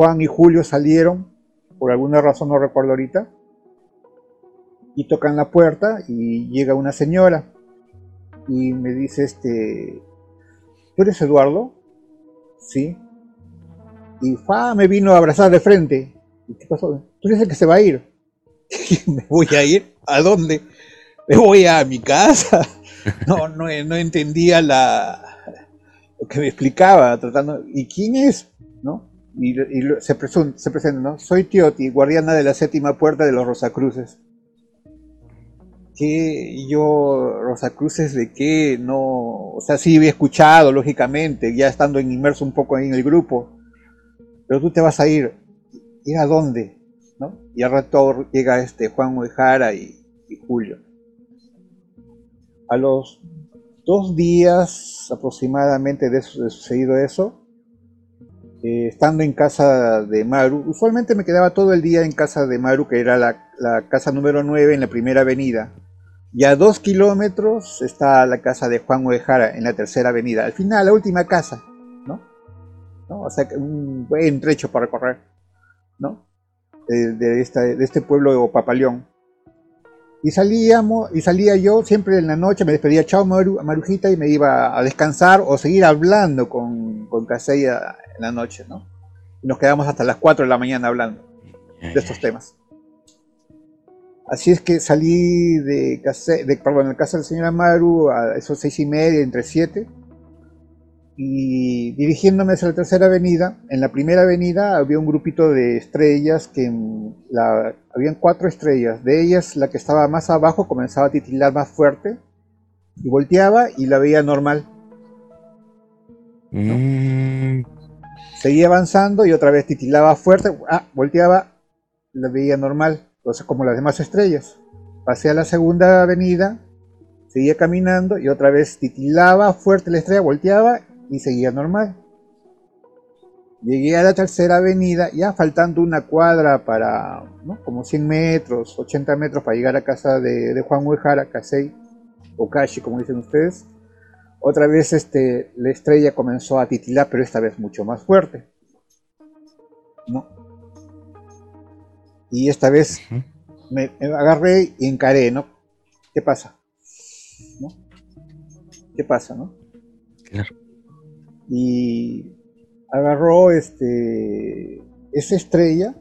Juan y Julio salieron, por alguna razón no recuerdo ahorita, y tocan la puerta y llega una señora y me dice, este, ¿tú eres Eduardo? Sí. Y fa, me vino a abrazar de frente. ¿Qué pasó? Tú eres el que se va a ir. ¿Me voy a ir? ¿A dónde? Me voy a mi casa. No, no, no entendía la, lo que me explicaba, tratando, ¿y quién es? ¿No? Y, se, se presenta, ¿no? Soy Tioti, guardiana de la séptima puerta de los Rosacruces. ¿Qué? Yo, Rosacruces, ¿de qué? No, o sea, sí había escuchado, lógicamente, ya estando inmerso un poco ahí en el grupo, pero tú te vas a ir, ¿ir a dónde? ¿No? Y al rato llega este Juan Uejara y, y Julio. A los dos días aproximadamente de, sucedido eso, eh, estando en casa de Maru, usualmente me quedaba todo el día en casa de Maru, que era la, casa número 9 en la primera avenida. Y a dos kilómetros está la casa de Juan Uejara en la tercera avenida. Al final, la última casa, ¿no? ¿No? O sea, un buen trecho para recorrer, ¿no? De, de, de este pueblo de Papaleón. Y salíamos, y salía yo siempre en la noche, me despedía, chao Marujita, y me iba a descansar o seguir hablando con, con en la noche, ¿no? Y nos quedamos hasta las 4 de la mañana hablando de estos temas. Así es que salí de, de, perdón, en casa del señor Amaru a esos seis y media, entre siete, y dirigiéndome hacia la tercera avenida, en la primera avenida había un grupito de estrellas que la, habían cuatro estrellas, de ellas la que estaba más abajo comenzaba a titilar más fuerte y volteaba y la veía normal. Mm. Seguía avanzando y otra vez titilaba fuerte, ah, volteaba, la veía normal, entonces como las demás estrellas. Pasé a la segunda avenida, seguía caminando y otra vez titilaba fuerte la estrella, volteaba y seguía normal. Llegué a la tercera avenida, ya faltando una cuadra para, como 100 metros, 80 metros para llegar a casa de, Juan Huejara, Casey, o Kashi, como dicen ustedes. Otra vez este, la estrella comenzó a titilar, pero esta vez mucho más fuerte. Y esta vez me, agarré y encaré, ¿no? ¿Qué pasa? ¿Qué pasa, no? Claro y agarró este, esa estrella,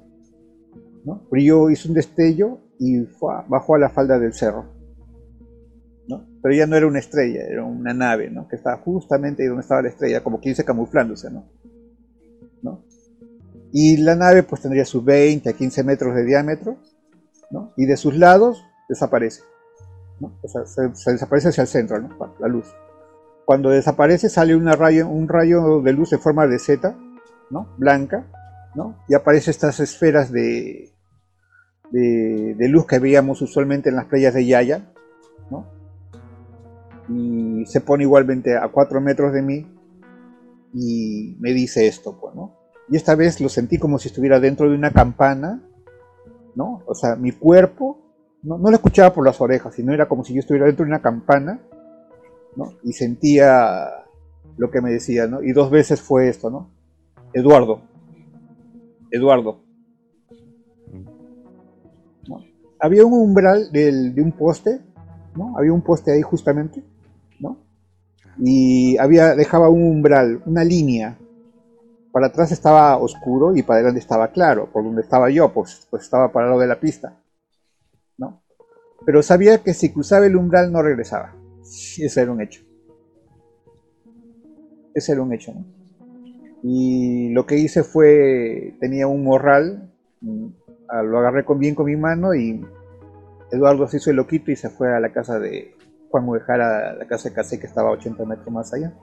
¿no? brilló, hizo un destello y bajó a la falda del cerro. ¿no? Pero ya no era una estrella, era una nave, ¿no? que estaba justamente ahí donde estaba la estrella, como quien dice camuflándose. ¿no? ¿no? Y la nave pues tendría sus 20 a 15 metros de diámetro, ¿no? y de sus lados desaparece. ¿no? O sea, se, se desaparece hacia el centro, ¿no? la luz. Cuando desaparece sale una rayo, un rayo de luz en forma de Z, ¿no? Blanca, ¿no? Y aparecen estas esferas de, de, luz que veíamos usualmente en las playas de Yaya, ¿no? Y se pone igualmente a 4 metros de mí y me dice esto, pues, ¿no? Y esta vez lo sentí como si estuviera dentro de una campana, ¿no? O sea, mi cuerpo, no, no lo escuchaba por las orejas, sino era como si yo estuviera dentro de una campana y sentía lo que me decía, ¿no? Y dos veces fue esto, ¿no? Eduardo, Eduardo. Había un umbral de un poste, ¿no? Había un poste ahí justamente, ¿no? Y había, dejaba un umbral, una línea. Para atrás estaba oscuro y para adelante estaba claro. Por donde estaba yo, pues, pues estaba parado de la pista, ¿no? Pero sabía que si cruzaba el umbral no regresaba. Ese era un hecho. Ese era un hecho, Y lo que hice fue, tenía un morral, mm, lo agarré con bien con mi mano y Eduardo se hizo el loquito y se fue a la casa de Juan Uejara, la casa de Casey que estaba a 80 metros más allá.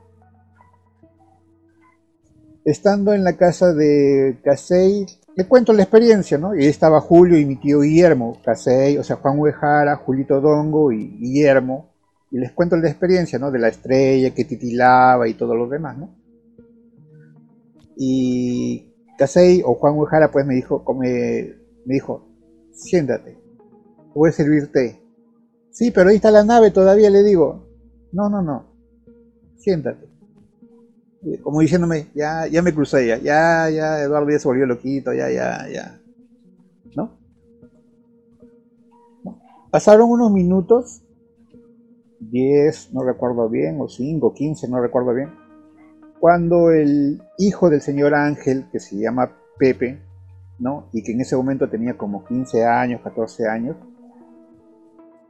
Estando en la casa de Casey, le cuento la experiencia, ¿no? Y estaba Julio y mi tío Guillermo, Casey, o sea, Juan Uejara, Julito Dongo y Guillermo, y les cuento la experiencia, ¿no? De la estrella que titilaba y todo lo demás, ¿no? Y Casey o Juan Huejara pues me dijo, me, me dijo, siéntate, voy a servirte. Sí, pero ahí está la nave todavía, le digo. No, no, no, siéntate. como diciéndome, ya, ya me crucé ya, ya, ya, Eduardo ya se volvió loquito, ya, ya, ya. ¿No? Pasaron unos minutos, 10, no recuerdo bien, o 5, 15, no recuerdo bien, cuando el hijo del señor Ángel, que se llama Pepe, ¿no? Y que en ese momento tenía como 15 años, 14 años,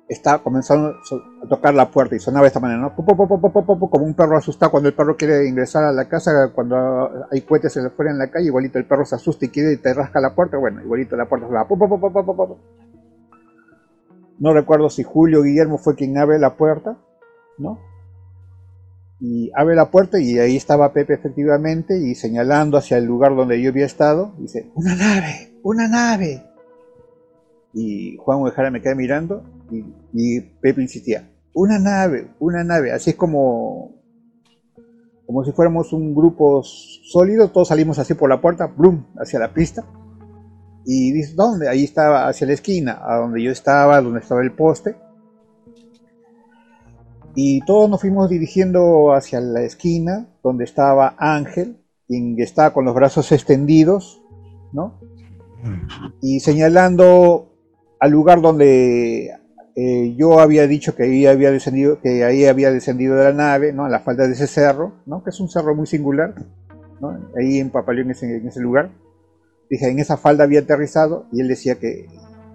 estaba comenzando a tocar la puerta y sonaba de esta manera, ¿no? como un perro asustado cuando el perro quiere ingresar a la casa, cuando hay cohetes fuera en la calle, igualito el perro se asusta y quiere y te rasca la puerta, bueno, igualito la puerta se va. No recuerdo si Julio Guillermo fue quien abre la puerta, ¿no? Y abre la puerta y ahí estaba Pepe efectivamente y señalando hacia el lugar donde yo había estado, dice, una nave, una nave. Y Juan Uejara me queda mirando y, Pepe insistía, una nave, una nave, así es como, como si fuéramos un grupo sólido, todos salimos así por la puerta, ¡blum!, hacia la pista. Y dice, ¿dónde? Ahí estaba, hacia la esquina, a donde yo estaba, donde estaba el poste. Y todos nos fuimos dirigiendo hacia la esquina, donde estaba Ángel, quien estaba con los brazos extendidos, ¿no? Y señalando al lugar donde eh, yo había dicho que ahí había descendido, que ahí había descendido de la nave, ¿no? A la falda de ese cerro, ¿no? Que es un cerro muy singular, ¿no? Ahí en Papaleón, en ese, lugar. Dije, en esa falda había aterrizado y él decía que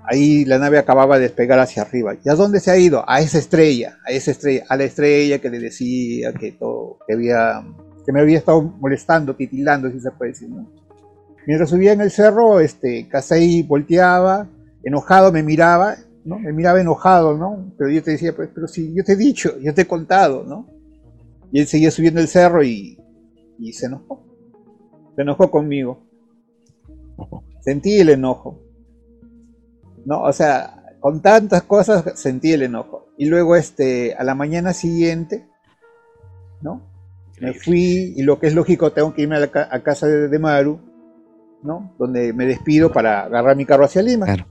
ahí la nave acababa de despegar hacia arriba. ¿Y a dónde se ha ido? A esa estrella, a esa estrella, a la estrella que le decía que todo, que había, que me había estado molestando, titilando, si se puede decir. Mientras subía en el cerro, este, Casey volteaba, enojado me miraba ¿no? Me miraba enojado, ¿no? Pero yo te decía, pues, pero si yo te he dicho, yo te he contado, ¿no? Y él seguía subiendo el cerro y, y se enojó. Se enojó conmigo. Sentí el enojo. ¿No? O sea, con tantas cosas sentí el enojo. Y luego, este, a la mañana siguiente, ¿no? Me fui y lo que es lógico, tengo que irme a, a casa de, de, Maru, ¿no? Donde me despido para agarrar mi carro hacia Lima. Claro.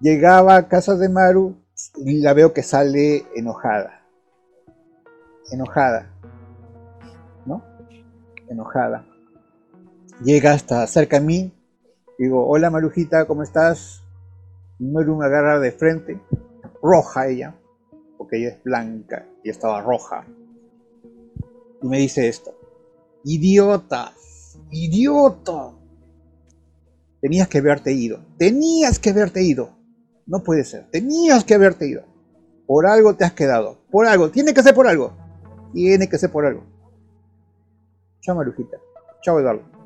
Llegaba a casa de Maru y la veo que sale enojada. Enojada. ¿No? Enojada. Llega hasta cerca a mí. Digo, hola Marujita, ¿cómo estás? Maru me agarra de frente. Roja ella. Porque ella es blanca y estaba roja. Y me dice esto. Idiota. Idiota. Tenías que haberte ido. Tenías que haberte ido. No puede ser. Tenías que haberte ido. Por algo te has quedado. Por algo. Tiene que ser por algo. Tiene que ser por algo. Chao Marujita. Chao Eduardo.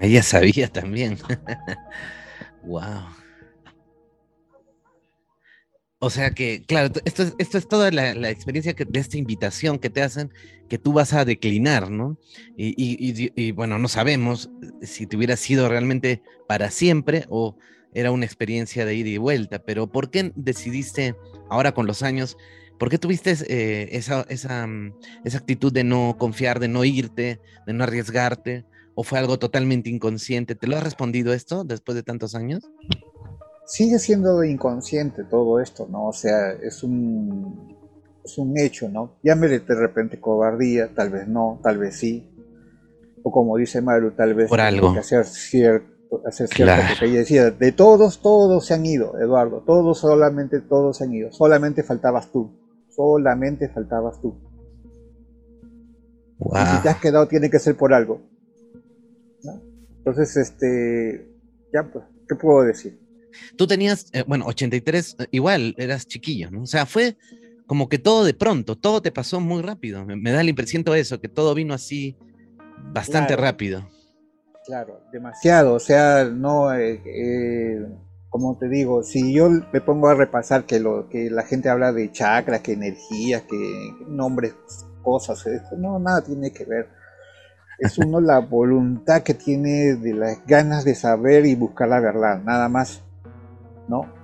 Ella sabía también. wow. O sea que, claro, esto es, esto es toda la, experiencia que, de esta invitación que te hacen, que tú vas a declinar, ¿no? Y, y, bueno, no sabemos si te hubiera sido realmente para siempre o era una experiencia de ida y vuelta, pero ¿por qué decidiste ahora con los años, por qué tuviste eh, esa, esa, mm, esa actitud de no confiar, de no irte, de no arriesgarte? ¿O fue algo totalmente inconsciente? ¿Te lo has respondido esto después de tantos años? Sigue siendo inconsciente todo esto, ¿no? O sea, es un, es un hecho, ¿no? Llámele de repente cobardía, tal vez no, tal vez sí. O como dice Maru, tal vez por algo. que hacer cierto hacer cierto, porque ella decía, de todos, todos se han ido, Eduardo, todos, solamente todos se han ido, solamente faltabas tú, solamente faltabas tú. Y si te has quedado tiene que ser por algo. Entonces, este, ya pues, ¿qué puedo decir? Tú tenías, eh, bueno, 83, eh, igual, eras chiquillo, ¿no? O sea, fue como que todo de pronto, todo te pasó muy rápido. Me, da la impresión de eso, que todo vino así bastante rápido. Claro, demasiado, o sea, no, eh, eh, como te digo, si yo me pongo a repasar que lo que la gente habla de chakras, que energías, que nombres, cosas, no, nada tiene que ver. Es uno la voluntad que tiene de las ganas de saber y buscar la verdad, nada más, ¿no?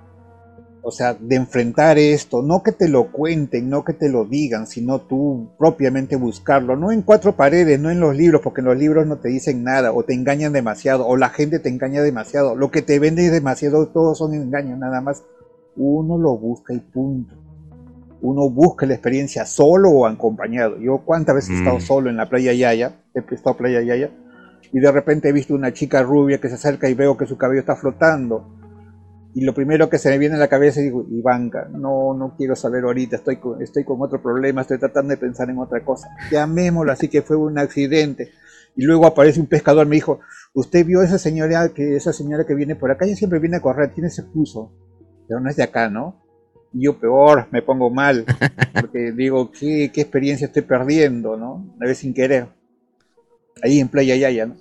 o sea, de enfrentar esto, no que te lo cuenten, no que te lo digan, sino tú propiamente buscarlo, no en cuatro paredes, no en los libros, porque en los libros no te dicen nada, o te engañan demasiado, o la gente te engaña demasiado, lo que te vende demasiado, todos son engaños, nada más uno lo busca y punto. Uno busca la experiencia solo o acompañado. Yo cuántas veces he estado mm. solo en la playa Yaya, he estado en playa Yaya, y de repente he visto una chica rubia que se acerca y veo que su cabello está flotando. Y lo primero que se me viene a la cabeza es, digo, Ivanka, no, no quiero saber ahorita, estoy con, estoy con otro problema, estoy tratando de pensar en otra cosa. Llamémoslo así que fue un accidente. Y luego aparece un pescador, me dijo, usted vio esa señora que, esa señora que viene por acá, ella siempre viene a correr, tiene ese pulso, pero no es de acá, ¿no? Y yo peor, me pongo mal, porque digo, ¿qué, qué experiencia estoy perdiendo, ¿no? A vez sin querer ahí en Playa Yaya, ¿no?